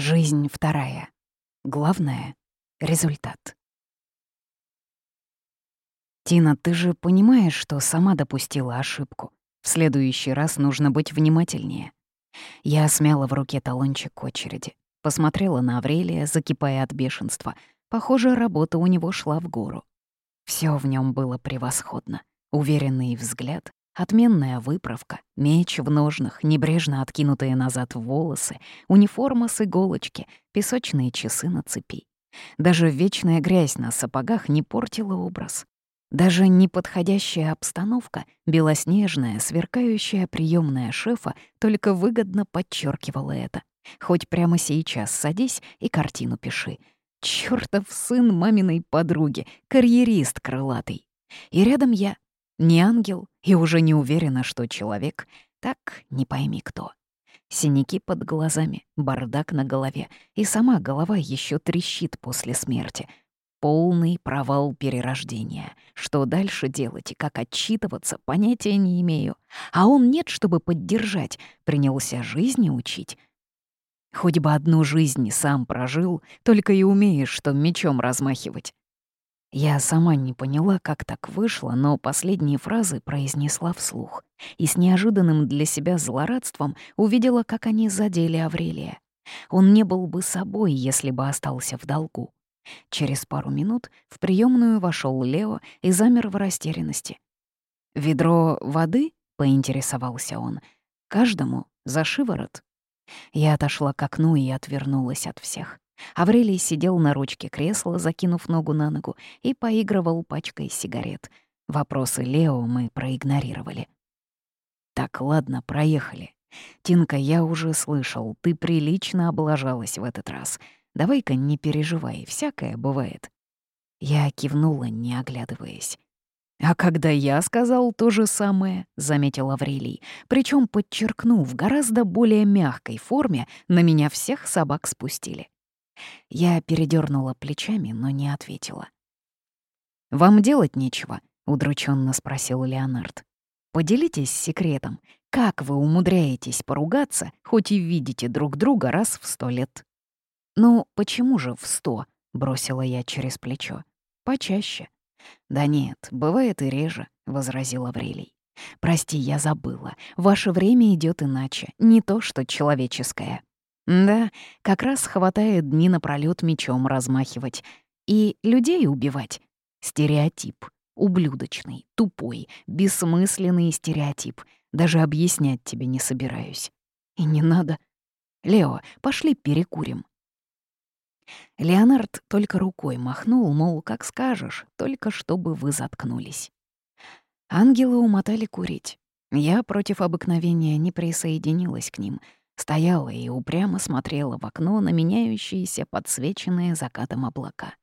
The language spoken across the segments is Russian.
Жизнь вторая. Главное — результат. Тина, ты же понимаешь, что сама допустила ошибку. В следующий раз нужно быть внимательнее. Я смяла в руке талончик очереди. Посмотрела на Аврелия, закипая от бешенства. Похоже, работа у него шла в гору. Все в нем было превосходно. Уверенный взгляд, отменная выправка, меч в ножнах, небрежно откинутые назад волосы, униформа с иголочки, песочные часы на цепи. Даже вечная грязь на сапогах не портила образ. Даже неподходящая обстановка, белоснежная, сверкающая приемная шефа, только выгодно подчеркивала это. Хоть прямо сейчас садись и картину пиши. Чёртов сын маминой подруги, карьерист крылатый. И рядом я, не ангел и уже не уверена, что человек, так не пойми кто. Синяки под глазами, бардак на голове, и сама голова еще трещит после смерти — Полный провал перерождения. Что дальше делать и как отчитываться, понятия не имею. А он нет, чтобы поддержать, принялся жизни учить. Хоть бы одну жизнь сам прожил, только и умеешь, что мечом размахивать. Я сама не поняла, как так вышло, но последние фразы произнесла вслух и с неожиданным для себя злорадством увидела, как они задели Аврелия. Он не был бы собой, если бы остался в долгу. Через пару минут в приемную вошел Лео и замер в растерянности. «Ведро воды?» — поинтересовался он. «Каждому за шиворот». Я отошла к окну и отвернулась от всех. Аврелий сидел на ручке кресла, закинув ногу на ногу, и поигрывал пачкой сигарет. Вопросы Лео мы проигнорировали. «Так, ладно, проехали. Тинка, я уже слышал, ты прилично облажалась в этот раз. Давай-ка не переживай, всякое бывает». Я кивнула, не оглядываясь. «А когда я сказал то же самое», — заметил Аврелий, причем подчеркнув, гораздо более мягкой форме на меня всех собак спустили. Я передернула плечами, но не ответила. «Вам делать нечего?» — удрученно спросил Леонард. «Поделитесь секретом. Как вы умудряетесь поругаться, хоть и видите друг друга раз в сто лет?» «Ну, почему же в сто?» — бросила я через плечо. «Почаще». «Да нет, бывает и реже», — возразил Аврелий. «Прости, я забыла. Ваше время идет иначе, не то что человеческое». «Да, как раз хватает дни напролёт мечом размахивать. И людей убивать. Стереотип. Ублюдочный, тупой, бессмысленный стереотип. Даже объяснять тебе не собираюсь. И не надо. Лео, пошли перекурим. Леонард только рукой махнул, мол, как скажешь, только чтобы вы заткнулись. Ангелы умотали курить. Я против обыкновения не присоединилась к ним, стояла и упрямо смотрела в окно на меняющиеся подсвеченные закатом облака.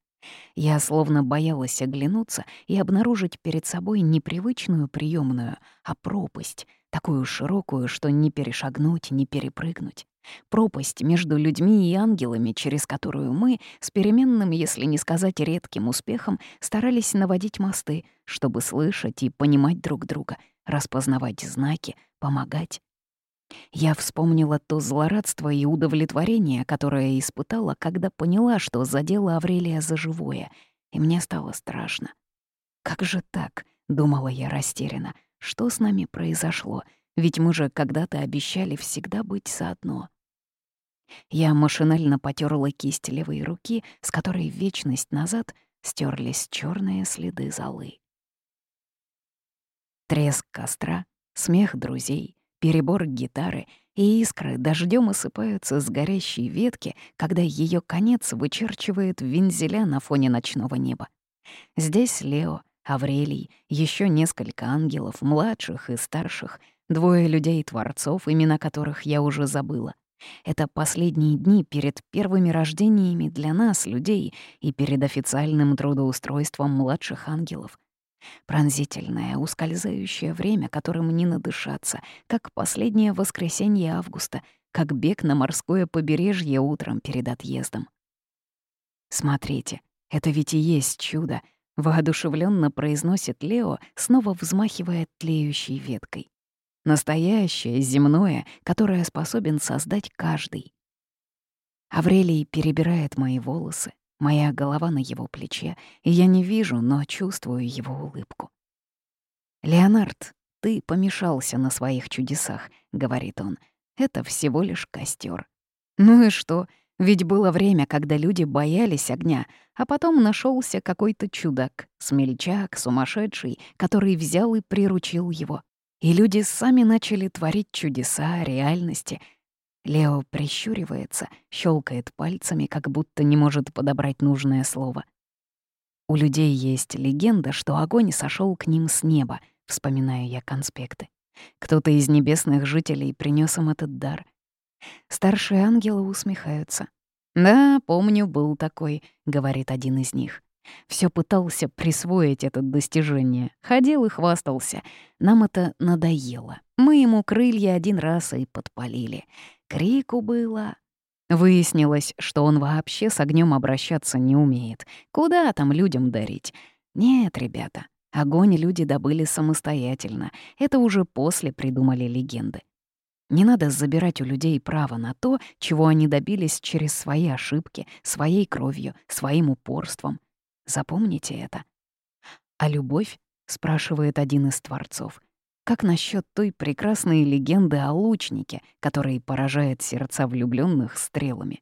Я словно боялась оглянуться и обнаружить перед собой непривычную приемную, а пропасть, такую широкую, что не перешагнуть, не перепрыгнуть. Пропасть между людьми и ангелами, через которую мы, с переменным, если не сказать редким успехом, старались наводить мосты, чтобы слышать и понимать друг друга, распознавать знаки, помогать. Я вспомнила то злорадство и удовлетворение, которое испытала, когда поняла, что задела Аврелия за живое, и мне стало страшно. «Как же так?» — думала я растерянно. «Что с нами произошло? Ведь мы же когда-то обещали всегда быть заодно». Я машинально потерла кисть левой руки, с которой вечность назад стерлись черные следы золы. Треск костра, смех друзей, перебор гитары и искры дождем осыпаются с горящей ветки, когда ее конец вычерчивает вензеля на фоне ночного неба. Здесь Лео, Аврелий, еще несколько ангелов, младших и старших, двое людей-творцов, имена которых я уже забыла. Это последние дни перед первыми рождениями для нас, людей, и перед официальным трудоустройством младших ангелов. Пронзительное, ускользающее время, которым не надышаться, как последнее воскресенье августа, как бег на морское побережье утром перед отъездом. «Смотрите, это ведь и есть чудо», — воодушевленно произносит Лео, снова взмахивая тлеющей веткой. Настоящее, земное, которое способен создать каждый. Аврелий перебирает мои волосы, моя голова на его плече, и я не вижу, но чувствую его улыбку. «Леонард, ты помешался на своих чудесах», — говорит он. «Это всего лишь костер. Ну и что? Ведь было время, когда люди боялись огня, а потом нашелся какой-то чудак, смельчак, сумасшедший, который взял и приручил его. И люди сами начали творить чудеса реальности. Лео прищуривается, щелкает пальцами, как будто не может подобрать нужное слово. У людей есть легенда, что огонь сошел к ним с неба, вспоминаю я конспекты. Кто-то из небесных жителей принес им этот дар. Старшие ангелы усмехаются. «Да, помню, был такой», — говорит один из них. Все пытался присвоить это достижение. Ходил и хвастался. Нам это надоело. Мы ему крылья один раз и подпалили. Крику было. Выяснилось, что он вообще с огнем обращаться не умеет. Куда там людям дарить? Нет, ребята, огонь люди добыли самостоятельно. Это уже после придумали легенды. Не надо забирать у людей право на то, чего они добились через свои ошибки, своей кровью, своим упорством. Запомните это. А любовь, спрашивает один из творцов, как насчет той прекрасной легенды о лучнике, который поражает сердца влюбленных стрелами?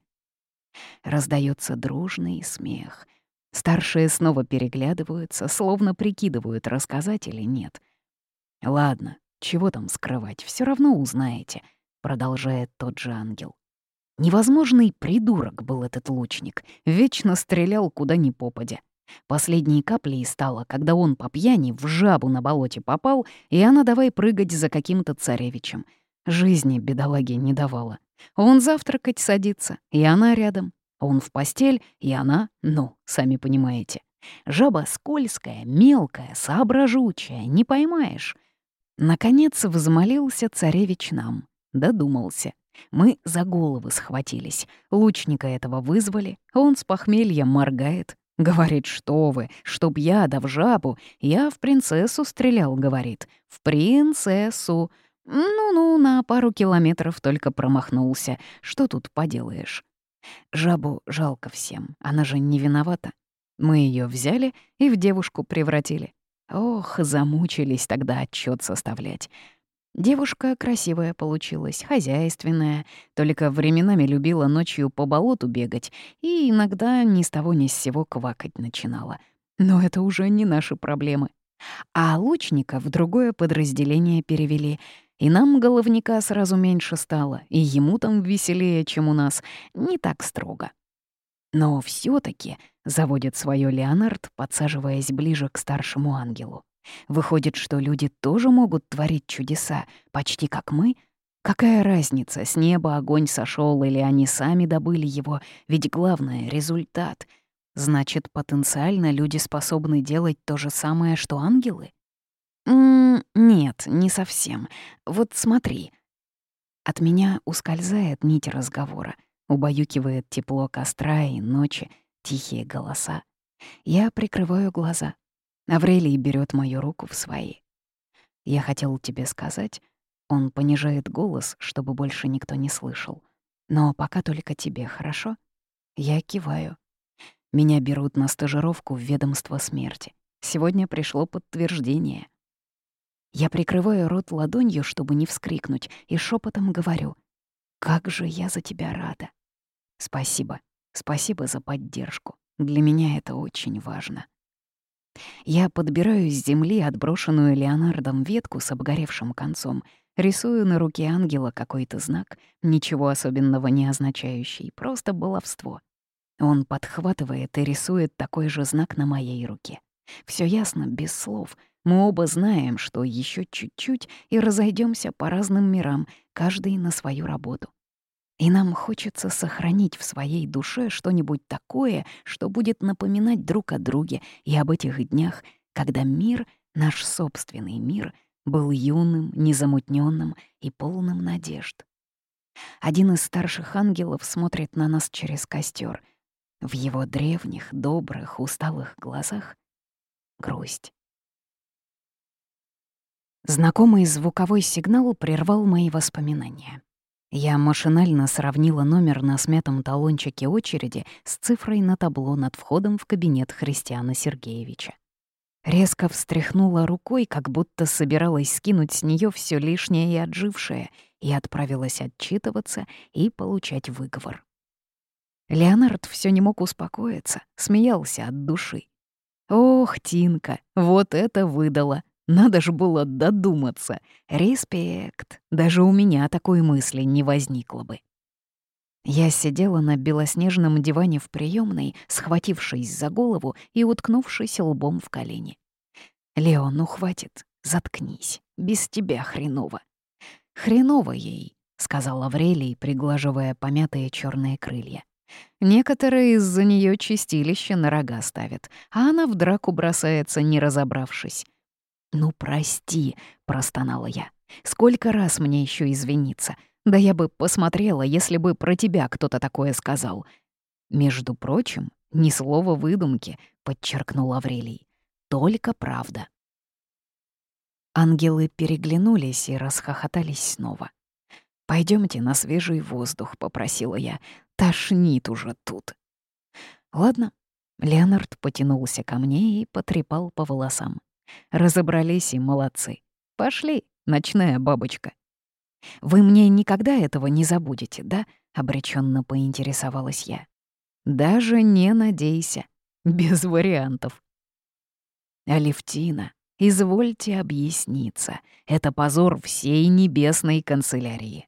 Раздается дружный смех. Старшие снова переглядываются, словно прикидывают, рассказать или нет. Ладно, чего там скрывать, все равно узнаете, продолжает тот же ангел. Невозможный придурок был этот лучник, вечно стрелял куда ни попадя. Последней каплей стало, когда он по пьяни в жабу на болоте попал, и она давай прыгать за каким-то царевичем. Жизни бедолаге не давала. Он завтракать садится, и она рядом. Он в постель, и она, ну, сами понимаете. Жаба скользкая, мелкая, соображучая, не поймаешь. Наконец взмолился царевич нам. Додумался. Мы за головы схватились. Лучника этого вызвали, он с похмелья моргает. Говорит, что вы, чтоб я да в жабу, я в принцессу стрелял, говорит. В принцессу. Ну-ну, на пару километров только промахнулся. Что тут поделаешь? Жабу жалко всем, она же не виновата. Мы ее взяли и в девушку превратили. Ох, замучились тогда отчет составлять. Девушка красивая получилась, хозяйственная, только временами любила ночью по болоту бегать и иногда ни с того ни с сего квакать начинала. Но это уже не наши проблемы. А лучника в другое подразделение перевели, и нам головника сразу меньше стало, и ему там веселее, чем у нас, не так строго. Но все таки заводит свое Леонард, подсаживаясь ближе к старшему ангелу. Выходит, что люди тоже могут творить чудеса, почти как мы? Какая разница, с неба огонь сошел или они сами добыли его, ведь главное — результат. Значит, потенциально люди способны делать то же самое, что ангелы? М -м нет, не совсем. Вот смотри. От меня ускользает нить разговора. Убаюкивает тепло костра и ночи, тихие голоса. Я прикрываю глаза. Аврелий берет мою руку в свои. Я хотел тебе сказать, он понижает голос, чтобы больше никто не слышал. Но пока только тебе, хорошо? Я киваю. Меня берут на стажировку в ведомство смерти. Сегодня пришло подтверждение. Я прикрываю рот ладонью, чтобы не вскрикнуть, и шепотом говорю. Как же я за тебя рада. Спасибо. Спасибо за поддержку. Для меня это очень важно. Я подбираю с земли отброшенную Леонардом ветку с обгоревшим концом, рисую на руке ангела какой-то знак, ничего особенного не означающий, просто баловство. Он подхватывает и рисует такой же знак на моей руке. Все ясно, без слов. Мы оба знаем, что еще чуть-чуть и разойдемся по разным мирам, каждый на свою работу. И нам хочется сохранить в своей душе что-нибудь такое, что будет напоминать друг о друге и об этих днях, когда мир, наш собственный мир, был юным, незамутненным и полным надежд. Один из старших ангелов смотрит на нас через костер. В его древних, добрых, усталых глазах — грусть. Знакомый звуковой сигнал прервал мои воспоминания. Я машинально сравнила номер на смятом талончике очереди с цифрой на табло над входом в кабинет Христиана Сергеевича. Резко встряхнула рукой, как будто собиралась скинуть с нее все лишнее и отжившее, и отправилась отчитываться и получать выговор. Леонард все не мог успокоиться, смеялся от души. «Ох, Тинка, вот это выдало! Надо же было додуматься. Респект. Даже у меня такой мысли не возникло бы. Я сидела на белоснежном диване в приемной, схватившись за голову и уткнувшись лбом в колени. «Леон, ну хватит, заткнись, без тебя хреново». «Хреново ей», — сказал Аврелий, приглаживая помятые черные крылья. Некоторые из-за нее чистилище на рога ставят, а она в драку бросается, не разобравшись. «Ну, прости», — простонала я. «Сколько раз мне еще извиниться? Да я бы посмотрела, если бы про тебя кто-то такое сказал». «Между прочим, ни слова выдумки», — подчеркнул Аврелий. «Только правда». Ангелы переглянулись и расхохотались снова. Пойдемте на свежий воздух», — попросила я. «Тошнит уже тут». «Ладно». Леонард потянулся ко мне и потрепал по волосам. Разобрались и молодцы. Пошли, ночная бабочка. Вы мне никогда этого не забудете, да? Обреченно поинтересовалась я. Даже не надейся. Без вариантов. Алевтина, извольте объясниться. Это позор всей небесной канцелярии.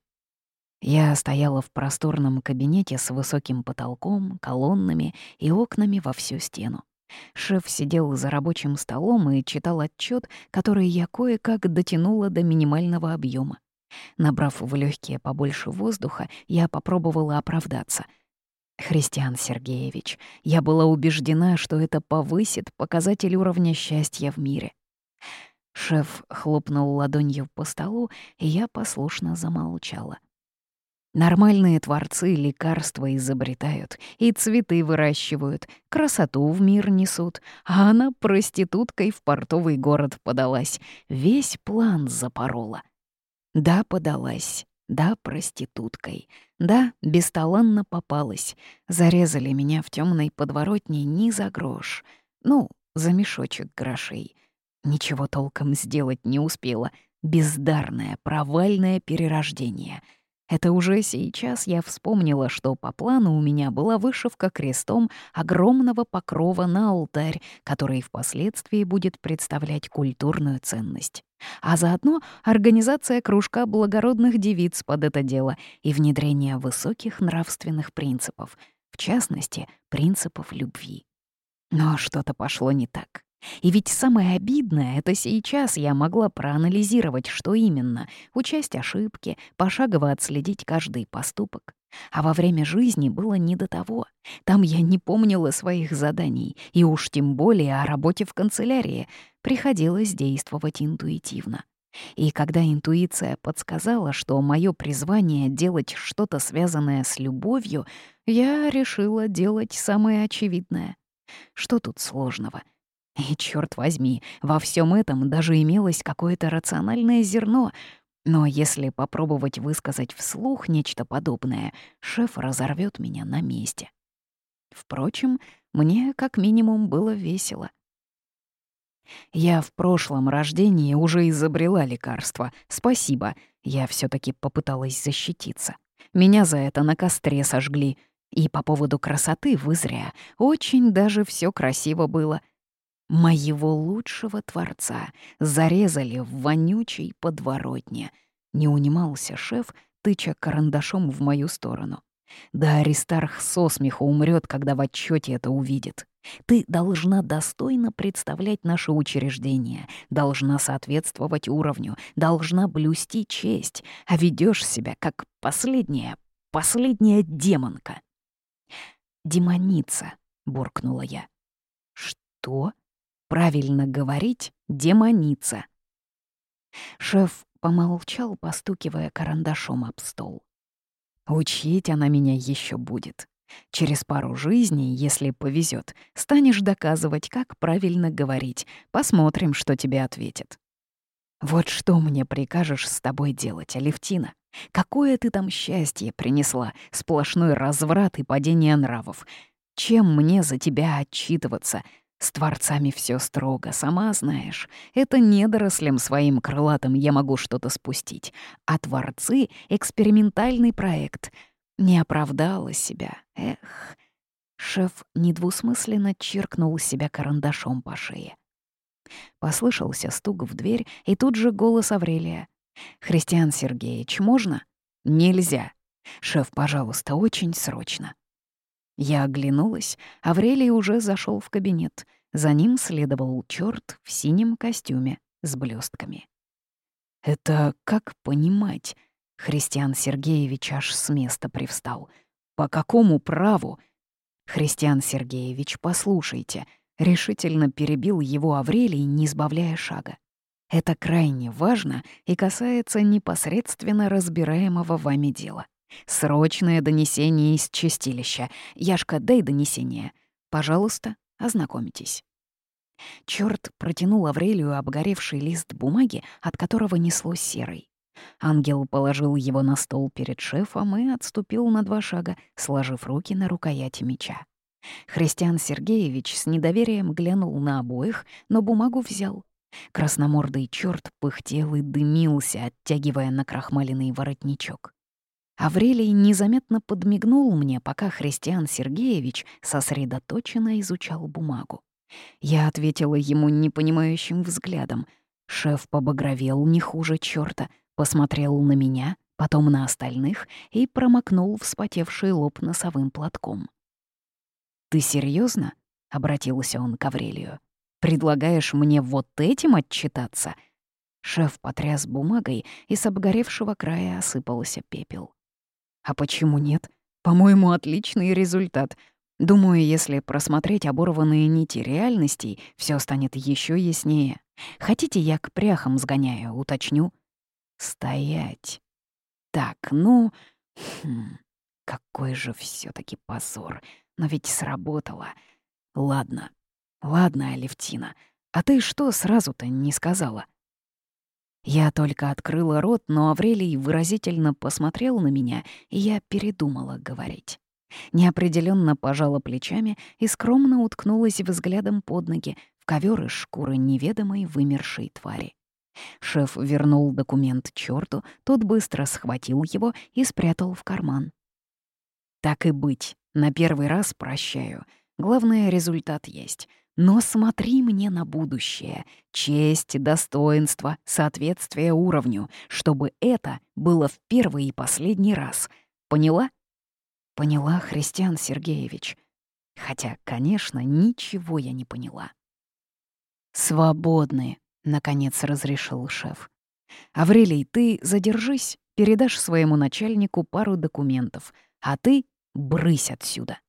Я стояла в просторном кабинете с высоким потолком, колоннами и окнами во всю стену. Шеф сидел за рабочим столом и читал отчет, который я кое-как дотянула до минимального объема. Набрав в легкие побольше воздуха, я попробовала оправдаться. «Христиан Сергеевич, я была убеждена, что это повысит показатель уровня счастья в мире». Шеф хлопнул ладонью по столу, и я послушно замолчала. Нормальные творцы лекарства изобретают и цветы выращивают, красоту в мир несут, а она проституткой в портовый город подалась, весь план запорола. Да, подалась, да, проституткой, да, бесталанно попалась, зарезали меня в темной подворотне ни за грош, ну, за мешочек грошей. Ничего толком сделать не успела, бездарное, провальное перерождение — это уже сейчас я вспомнила, что по плану у меня была вышивка крестом огромного покрова на алтарь, который впоследствии будет представлять культурную ценность. А заодно организация кружка благородных девиц под это дело и внедрение высоких нравственных принципов, в частности, принципов любви. Но что-то пошло не так. И ведь самое обидное — это сейчас я могла проанализировать, что именно, учесть ошибки, пошагово отследить каждый поступок. А во время жизни было не до того. Там я не помнила своих заданий, и уж тем более о работе в канцелярии. Приходилось действовать интуитивно. И когда интуиция подсказала, что мое призвание — делать что-то связанное с любовью, я решила делать самое очевидное. Что тут сложного — и, черт возьми, во всем этом даже имелось какое-то рациональное зерно. Но если попробовать высказать вслух нечто подобное, шеф разорвет меня на месте. Впрочем, мне как минимум было весело. Я в прошлом рождении уже изобрела лекарство. Спасибо. Я все таки попыталась защититься. Меня за это на костре сожгли. И по поводу красоты вы зря. Очень даже все красиво было — Моего лучшего творца зарезали в вонючей подворотне. Не унимался шеф, тыча карандашом в мою сторону. Да Аристарх со смеху умрет, когда в отчете это увидит. Ты должна достойно представлять наше учреждение, должна соответствовать уровню, должна блюсти честь, а ведешь себя как последняя, последняя демонка. «Демоница», — буркнула я. «Что?» Правильно говорить — демоница. Шеф помолчал, постукивая карандашом об стол. Учить она меня еще будет. Через пару жизней, если повезет, станешь доказывать, как правильно говорить. Посмотрим, что тебе ответит. Вот что мне прикажешь с тобой делать, Алевтина? Какое ты там счастье принесла, сплошной разврат и падение нравов. Чем мне за тебя отчитываться? С творцами все строго, сама знаешь. Это недорослям своим крылатым я могу что-то спустить. А творцы — экспериментальный проект. Не оправдала себя. Эх. Шеф недвусмысленно чиркнул себя карандашом по шее. Послышался стук в дверь, и тут же голос Аврелия. «Христиан Сергеевич, можно?» «Нельзя. Шеф, пожалуйста, очень срочно». Я оглянулась, Аврелий уже зашел в кабинет. За ним следовал черт в синем костюме с блестками. «Это как понимать?» Христиан Сергеевич аж с места привстал. «По какому праву?» «Христиан Сергеевич, послушайте», — решительно перебил его Аврелий, не сбавляя шага. «Это крайне важно и касается непосредственно разбираемого вами дела. Срочное донесение из чистилища. Яшка, дай донесение. Пожалуйста, ознакомитесь». Чёрт протянул Аврелию обгоревший лист бумаги, от которого несло серой. Ангел положил его на стол перед шефом и отступил на два шага, сложив руки на рукояти меча. Христиан Сергеевич с недоверием глянул на обоих, но бумагу взял. Красномордый черт пыхтел и дымился, оттягивая на крахмаленный воротничок. Аврелий незаметно подмигнул мне, пока Христиан Сергеевич сосредоточенно изучал бумагу. Я ответила ему непонимающим взглядом. Шеф побагровел не хуже черта, посмотрел на меня, потом на остальных и промокнул вспотевший лоб носовым платком. «Ты серьезно? обратился он к Аврелию. «Предлагаешь мне вот этим отчитаться?» Шеф потряс бумагой, и с обгоревшего края осыпался пепел. А почему нет? По-моему, отличный результат. Думаю, если просмотреть оборванные нити реальностей, все станет еще яснее. Хотите, я к пряхам сгоняю, уточню? Стоять. Так, ну... Хм, какой же все таки позор. Но ведь сработало. Ладно. Ладно, Алевтина. А ты что сразу-то не сказала? Я только открыла рот, но Аврелий выразительно посмотрел на меня, и я передумала говорить. Неопределенно пожала плечами и скромно уткнулась взглядом под ноги в ковер из шкуры неведомой вымершей твари. Шеф вернул документ черту, тот быстро схватил его и спрятал в карман. «Так и быть, на первый раз прощаю. Главное, результат есть. Но смотри мне на будущее. Честь, достоинство, соответствие уровню, чтобы это было в первый и последний раз. Поняла? Поняла, Христиан Сергеевич. Хотя, конечно, ничего я не поняла. «Свободны», — наконец разрешил шеф. «Аврелий, ты задержись, передашь своему начальнику пару документов, а ты брысь отсюда».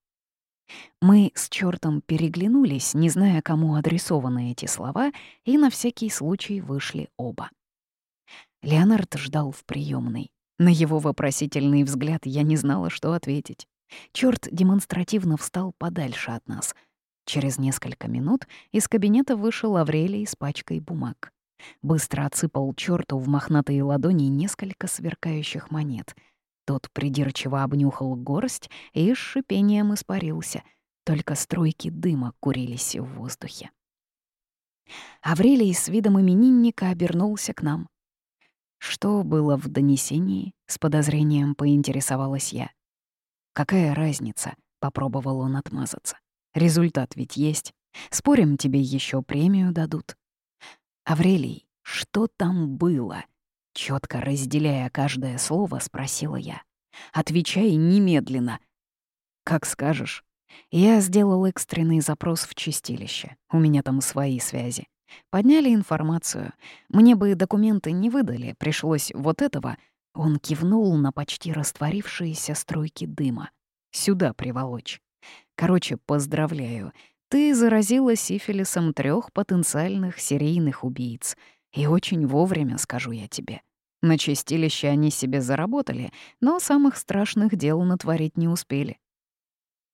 Мы с чертом переглянулись, не зная, кому адресованы эти слова, и на всякий случай вышли оба. Леонард ждал в приемной. На его вопросительный взгляд я не знала, что ответить. Черт демонстративно встал подальше от нас. Через несколько минут из кабинета вышел Аврелий с пачкой бумаг. Быстро отсыпал черту в мохнатые ладони несколько сверкающих монет — тот придирчиво обнюхал горсть и с шипением испарился. Только струйки дыма курились в воздухе. Аврелий с видом именинника обернулся к нам. Что было в донесении? С подозрением поинтересовалась я. «Какая разница?» — попробовал он отмазаться. «Результат ведь есть. Спорим, тебе еще премию дадут». «Аврелий, что там было?» Четко разделяя каждое слово, спросила я. «Отвечай немедленно». «Как скажешь». Я сделал экстренный запрос в чистилище. У меня там свои связи. Подняли информацию. Мне бы документы не выдали, пришлось вот этого. Он кивнул на почти растворившиеся струйки дыма. Сюда приволочь. Короче, поздравляю. Ты заразила сифилисом трех потенциальных серийных убийц. И очень вовремя, скажу я тебе. На чистилище они себе заработали, но самых страшных дел натворить не успели.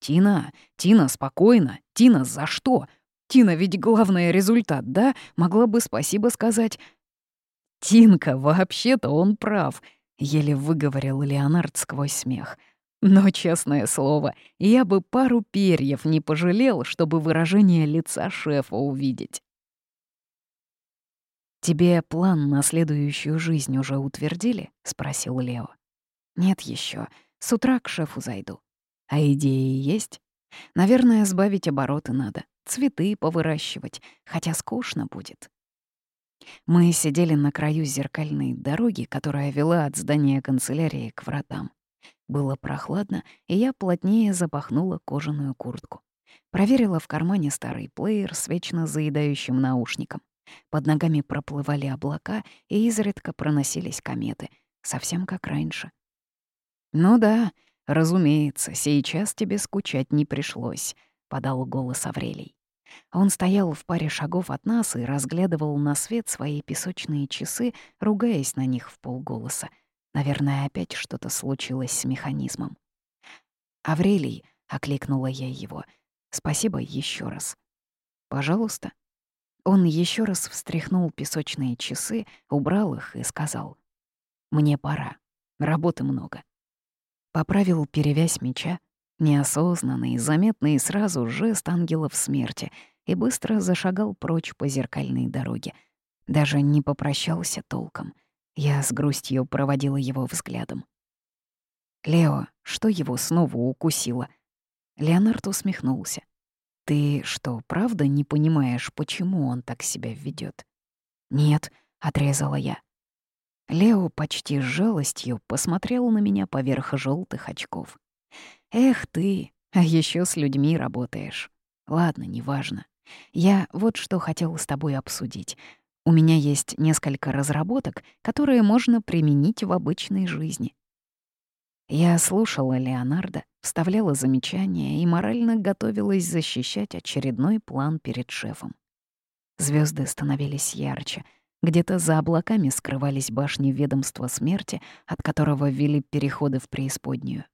«Тина, Тина, спокойно. Тина, за что? Тина, ведь главный результат, да? Могла бы спасибо сказать». «Тинка, вообще-то он прав». еле выговорил Леонард сквозь смех. Но, честное слово, я бы пару перьев не пожалел, чтобы выражение лица шефа увидеть. «Тебе план на следующую жизнь уже утвердили?» — спросил Лео. «Нет еще. С утра к шефу зайду. А идеи есть? Наверное, сбавить обороты надо, цветы повыращивать, хотя скучно будет». Мы сидели на краю зеркальной дороги, которая вела от здания канцелярии к вратам. Было прохладно, и я плотнее запахнула кожаную куртку. Проверила в кармане старый плеер с вечно заедающим наушником. Под ногами проплывали облака, и изредка проносились кометы, совсем как раньше. «Ну да, разумеется, сейчас тебе скучать не пришлось», — подал голос Аврелий. Он стоял в паре шагов от нас и разглядывал на свет свои песочные часы, ругаясь на них в полголоса. Наверное, опять что-то случилось с механизмом. «Аврелий», — окликнула я его, — «спасибо еще раз». «Пожалуйста». Он еще раз встряхнул песочные часы, убрал их и сказал, «Мне пора, работы много». Поправил перевязь меча, неосознанный, заметный сразу жест ангелов смерти, и быстро зашагал прочь по зеркальной дороге. Даже не попрощался толком. Я с грустью проводила его взглядом. «Лео, что его снова укусило?» Леонард усмехнулся. «Ты что, правда не понимаешь, почему он так себя ведет? «Нет», — отрезала я. Лео почти с жалостью посмотрел на меня поверх желтых очков. «Эх ты, а еще с людьми работаешь. Ладно, неважно. Я вот что хотел с тобой обсудить. У меня есть несколько разработок, которые можно применить в обычной жизни. Я слушала Леонардо, вставляла замечания и морально готовилась защищать очередной план перед шефом. Звезды становились ярче. Где-то за облаками скрывались башни ведомства смерти, от которого вели переходы в преисподнюю.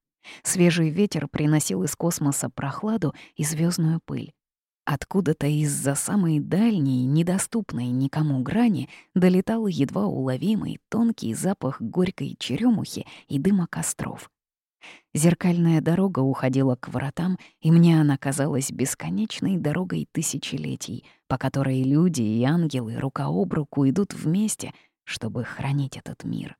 Свежий ветер приносил из космоса прохладу и звездную пыль. Откуда-то из-за самой дальней, недоступной никому грани долетал едва уловимый тонкий запах горькой черемухи и дыма костров. Зеркальная дорога уходила к вратам, и мне она казалась бесконечной дорогой тысячелетий, по которой люди и ангелы рука об руку идут вместе, чтобы хранить этот мир.